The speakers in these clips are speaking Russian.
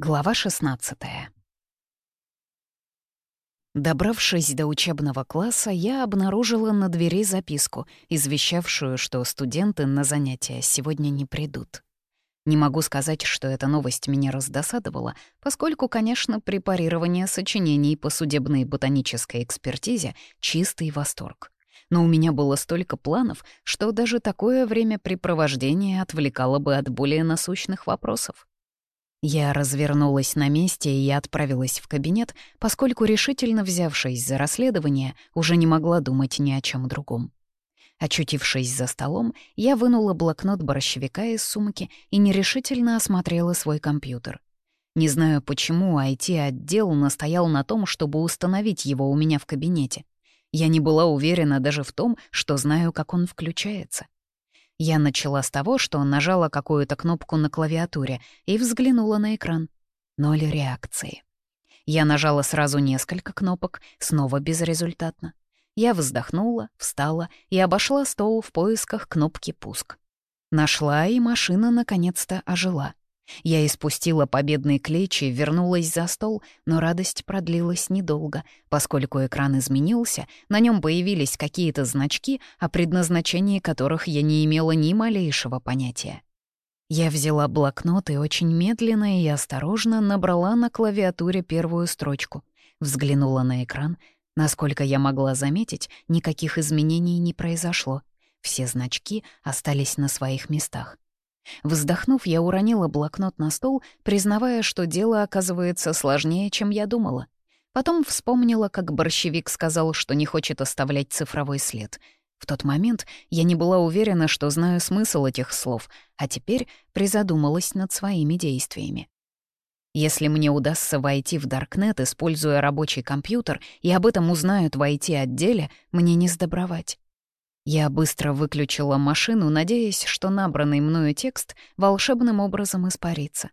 Глава 16 Добравшись до учебного класса, я обнаружила на двери записку, извещавшую, что студенты на занятия сегодня не придут. Не могу сказать, что эта новость меня раздосадовала, поскольку, конечно, препарирование сочинений по судебной ботанической экспертизе — чистый восторг. Но у меня было столько планов, что даже такое времяпрепровождение отвлекало бы от более насущных вопросов. Я развернулась на месте и отправилась в кабинет, поскольку, решительно взявшись за расследование, уже не могла думать ни о чем другом. Очутившись за столом, я вынула блокнот борщевика из сумки и нерешительно осмотрела свой компьютер. Не знаю, почему IT-отдел настоял на том, чтобы установить его у меня в кабинете. Я не была уверена даже в том, что знаю, как он включается. Я начала с того, что нажала какую-то кнопку на клавиатуре и взглянула на экран. Ноль реакции. Я нажала сразу несколько кнопок, снова безрезультатно. Я вздохнула, встала и обошла стол в поисках кнопки «Пуск». Нашла, и машина наконец-то ожила. Я испустила победный клич вернулась за стол, но радость продлилась недолго, поскольку экран изменился, на нем появились какие-то значки, о предназначении которых я не имела ни малейшего понятия. Я взяла блокнот и очень медленно и осторожно набрала на клавиатуре первую строчку, взглянула на экран. Насколько я могла заметить, никаких изменений не произошло. Все значки остались на своих местах. Вздохнув, я уронила блокнот на стол, признавая, что дело оказывается сложнее, чем я думала. Потом вспомнила, как борщевик сказал, что не хочет оставлять цифровой след. В тот момент я не была уверена, что знаю смысл этих слов, а теперь призадумалась над своими действиями. Если мне удастся войти в Даркнет, используя рабочий компьютер, и об этом узнают в IT-отделе, мне не сдобровать. Я быстро выключила машину, надеясь, что набранный мною текст волшебным образом испарится.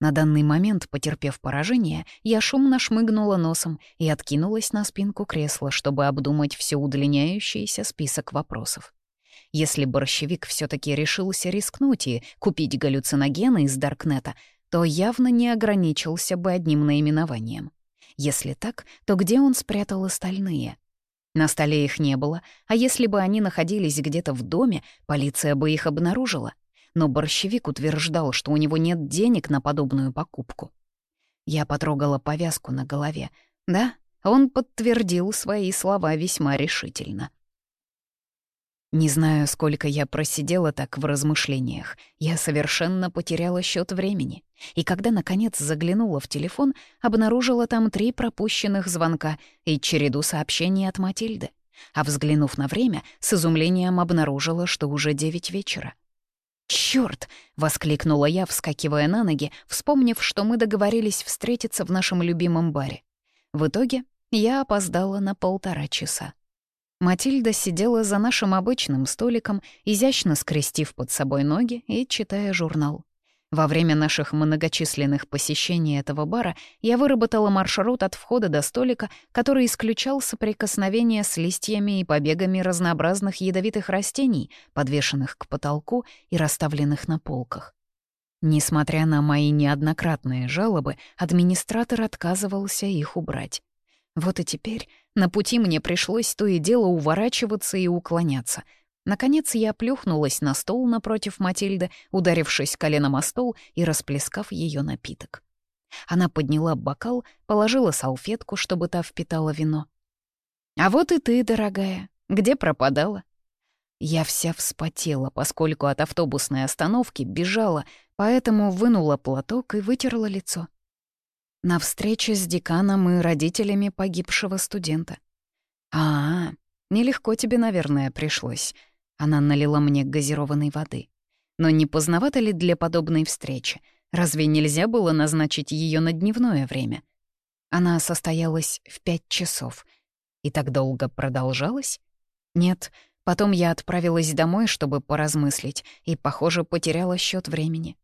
На данный момент, потерпев поражение, я шумно шмыгнула носом и откинулась на спинку кресла, чтобы обдумать все удлиняющийся список вопросов. Если борщевик все таки решился рискнуть и купить галлюциногены из Даркнета, то явно не ограничился бы одним наименованием. Если так, то где он спрятал остальные — на столе их не было, а если бы они находились где-то в доме, полиция бы их обнаружила. Но борщевик утверждал, что у него нет денег на подобную покупку. Я потрогала повязку на голове. Да, он подтвердил свои слова весьма решительно. Не знаю, сколько я просидела так в размышлениях. Я совершенно потеряла счет времени. И когда, наконец, заглянула в телефон, обнаружила там три пропущенных звонка и череду сообщений от Матильды. А взглянув на время, с изумлением обнаружила, что уже девять вечера. «Чёрт!» — воскликнула я, вскакивая на ноги, вспомнив, что мы договорились встретиться в нашем любимом баре. В итоге я опоздала на полтора часа. Матильда сидела за нашим обычным столиком, изящно скрестив под собой ноги и читая журнал. Во время наших многочисленных посещений этого бара я выработала маршрут от входа до столика, который исключал соприкосновение с листьями и побегами разнообразных ядовитых растений, подвешенных к потолку и расставленных на полках. Несмотря на мои неоднократные жалобы, администратор отказывался их убрать. Вот и теперь на пути мне пришлось то и дело уворачиваться и уклоняться. Наконец я плюхнулась на стол напротив Матильды, ударившись коленом о стол и расплескав ее напиток. Она подняла бокал, положила салфетку, чтобы та впитала вино. «А вот и ты, дорогая. Где пропадала?» Я вся вспотела, поскольку от автобусной остановки бежала, поэтому вынула платок и вытерла лицо. На встрече с деканом и родителями погибшего студента. «А, -а нелегко тебе, наверное, пришлось». Она налила мне газированной воды. «Но не поздновато ли для подобной встречи? Разве нельзя было назначить ее на дневное время?» Она состоялась в пять часов. И так долго продолжалась? Нет, потом я отправилась домой, чтобы поразмыслить, и, похоже, потеряла счет времени.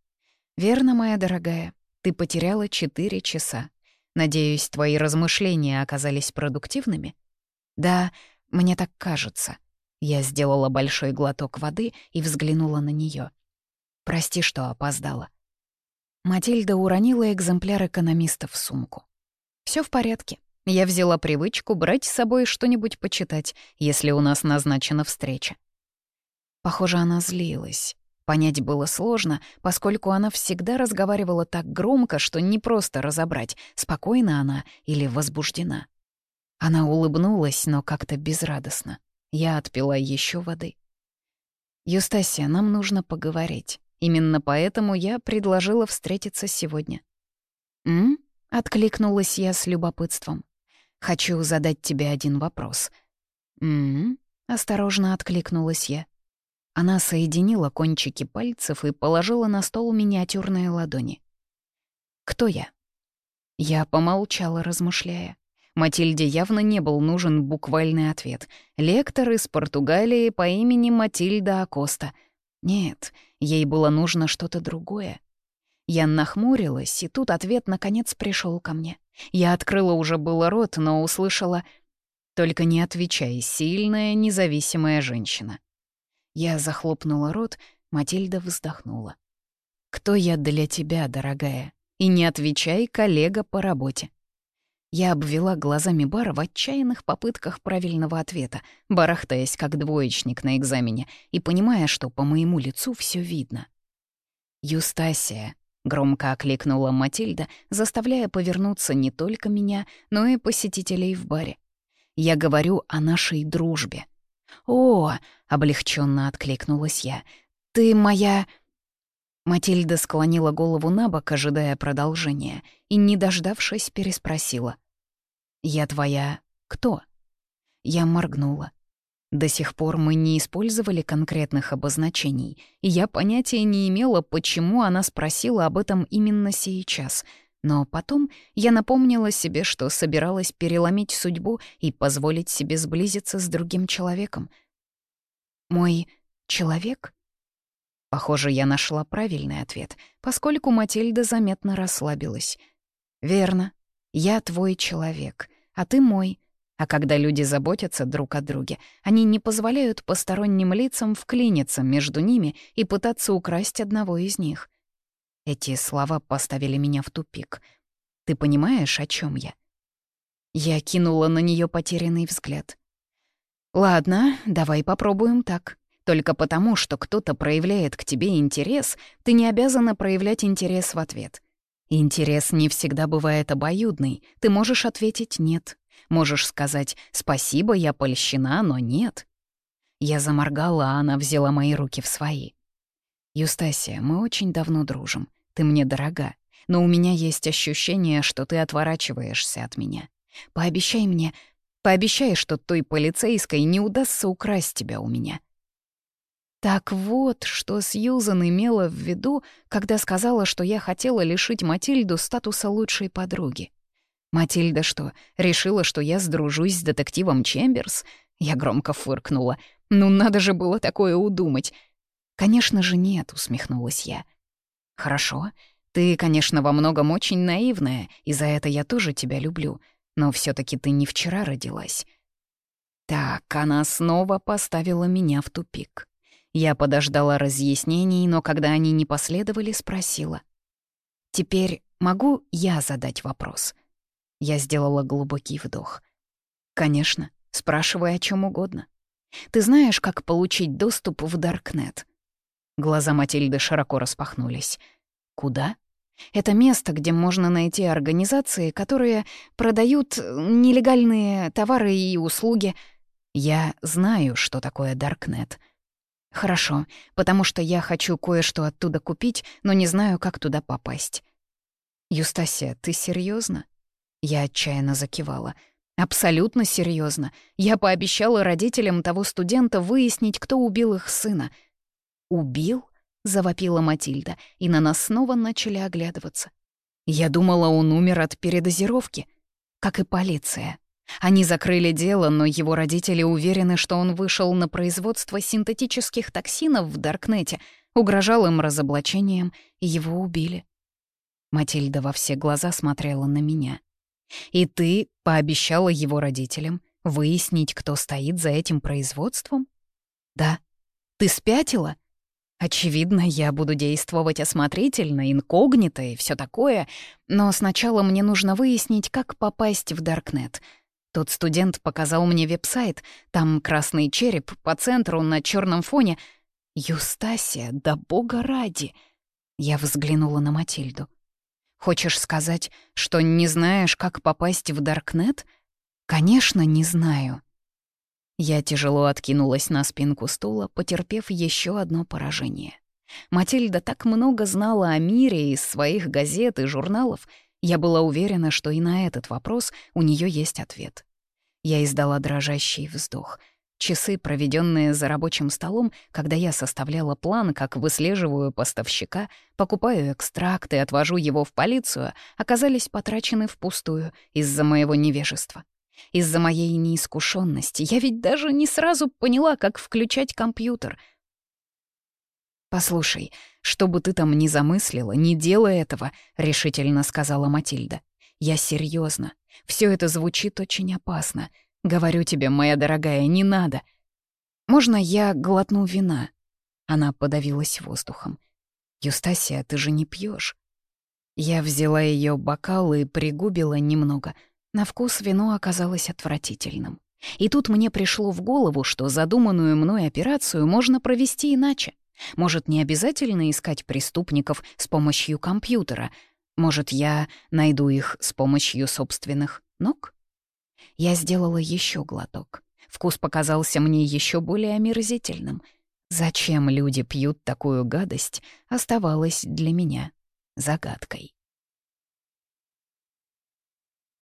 «Верно, моя дорогая, ты потеряла четыре часа. Надеюсь, твои размышления оказались продуктивными? Да, мне так кажется. Я сделала большой глоток воды и взглянула на нее. Прости, что опоздала. Матильда уронила экземпляр экономиста в сумку. Все в порядке. Я взяла привычку брать с собой что-нибудь почитать, если у нас назначена встреча. Похоже, она злилась. Понять было сложно, поскольку она всегда разговаривала так громко, что не просто разобрать, спокойна она или возбуждена. Она улыбнулась, но как-то безрадостно. Я отпила еще воды. «Юстасия, нам нужно поговорить. Именно поэтому я предложила встретиться сегодня». «М?» — откликнулась я с любопытством. «Хочу задать тебе один вопрос». «М?» — осторожно откликнулась я. Она соединила кончики пальцев и положила на стол миниатюрные ладони. «Кто я?» Я помолчала, размышляя. Матильде явно не был нужен буквальный ответ. Лектор из Португалии по имени Матильда Акоста. Нет, ей было нужно что-то другое. Я нахмурилась, и тут ответ наконец пришел ко мне. Я открыла уже было рот, но услышала «Только не отвечай, сильная, независимая женщина». Я захлопнула рот, Матильда вздохнула. «Кто я для тебя, дорогая? И не отвечай, коллега по работе». Я обвела глазами бар в отчаянных попытках правильного ответа, барахтаясь как двоечник на экзамене и понимая, что по моему лицу все видно. «Юстасия», — громко окликнула Матильда, заставляя повернуться не только меня, но и посетителей в баре. «Я говорю о нашей дружбе». «О!» — облегченно откликнулась я. «Ты моя...» Матильда склонила голову на бок, ожидая продолжения, и, не дождавшись, переспросила. «Я твоя... кто?» Я моргнула. До сих пор мы не использовали конкретных обозначений, и я понятия не имела, почему она спросила об этом именно сейчас. Но потом я напомнила себе, что собиралась переломить судьбу и позволить себе сблизиться с другим человеком. «Мой человек?» Похоже, я нашла правильный ответ, поскольку Матильда заметно расслабилась. «Верно. Я твой человек, а ты мой. А когда люди заботятся друг о друге, они не позволяют посторонним лицам вклиниться между ними и пытаться украсть одного из них». Эти слова поставили меня в тупик. «Ты понимаешь, о чем я?» Я кинула на нее потерянный взгляд. «Ладно, давай попробуем так. Только потому, что кто-то проявляет к тебе интерес, ты не обязана проявлять интерес в ответ. Интерес не всегда бывает обоюдный. Ты можешь ответить «нет». Можешь сказать «спасибо, я польщена, но нет». Я заморгала, а она взяла мои руки в свои. «Юстасия, мы очень давно дружим. Ты мне дорога. Но у меня есть ощущение, что ты отворачиваешься от меня. Пообещай мне, пообещай, что той полицейской не удастся украсть тебя у меня. Так вот, что Сьюзан имела в виду, когда сказала, что я хотела лишить Матильду статуса лучшей подруги. Матильда что, решила, что я сдружусь с детективом Чемберс? Я громко фыркнула. Ну надо же было такое удумать. Конечно же нет, усмехнулась я. Хорошо, ты, конечно, во многом очень наивная, и за это я тоже тебя люблю, но все таки ты не вчера родилась. Так, она снова поставила меня в тупик. Я подождала разъяснений, но когда они не последовали, спросила. «Теперь могу я задать вопрос?» Я сделала глубокий вдох. «Конечно, спрашивай о чем угодно. Ты знаешь, как получить доступ в Даркнет?» Глаза Матильды широко распахнулись. «Куда?» Это место, где можно найти организации, которые продают нелегальные товары и услуги. Я знаю, что такое Даркнет. «Хорошо, потому что я хочу кое-что оттуда купить, но не знаю, как туда попасть». «Юстасия, ты серьезно? Я отчаянно закивала. «Абсолютно серьезно. Я пообещала родителям того студента выяснить, кто убил их сына». «Убил?» — завопила Матильда, и на нас снова начали оглядываться. «Я думала, он умер от передозировки, как и полиция». Они закрыли дело, но его родители уверены, что он вышел на производство синтетических токсинов в Даркнете, угрожал им разоблачением, и его убили. Матильда во все глаза смотрела на меня. «И ты пообещала его родителям выяснить, кто стоит за этим производством?» «Да». «Ты спятила?» Очевидно, я буду действовать осмотрительно, инкогнито и все такое, но сначала мне нужно выяснить, как попасть в Даркнет. Тот студент показал мне веб-сайт, там красный череп по центру на черном фоне. Юстасия, да бога ради! Я взглянула на Матильду. Хочешь сказать, что не знаешь, как попасть в Даркнет? Конечно, не знаю. Я тяжело откинулась на спинку стула, потерпев еще одно поражение. Матильда так много знала о мире из своих газет и журналов, я была уверена, что и на этот вопрос у нее есть ответ. Я издала дрожащий вздох. Часы, проведенные за рабочим столом, когда я составляла план, как выслеживаю поставщика, покупаю экстракт и отвожу его в полицию, оказались потрачены впустую из-за моего невежества. Из-за моей неискушенности я ведь даже не сразу поняла, как включать компьютер. «Послушай, что бы ты там ни замыслила, не делай этого», — решительно сказала Матильда. «Я серьезно. Все это звучит очень опасно. Говорю тебе, моя дорогая, не надо. Можно я глотну вина?» Она подавилась воздухом. «Юстасия, ты же не пьешь. Я взяла ее бокал и пригубила немного — на вкус вино оказалось отвратительным. И тут мне пришло в голову, что задуманную мной операцию можно провести иначе. Может, не обязательно искать преступников с помощью компьютера. Может, я найду их с помощью собственных ног? Я сделала еще глоток. Вкус показался мне еще более омерзительным. Зачем люди пьют такую гадость, оставалось для меня загадкой.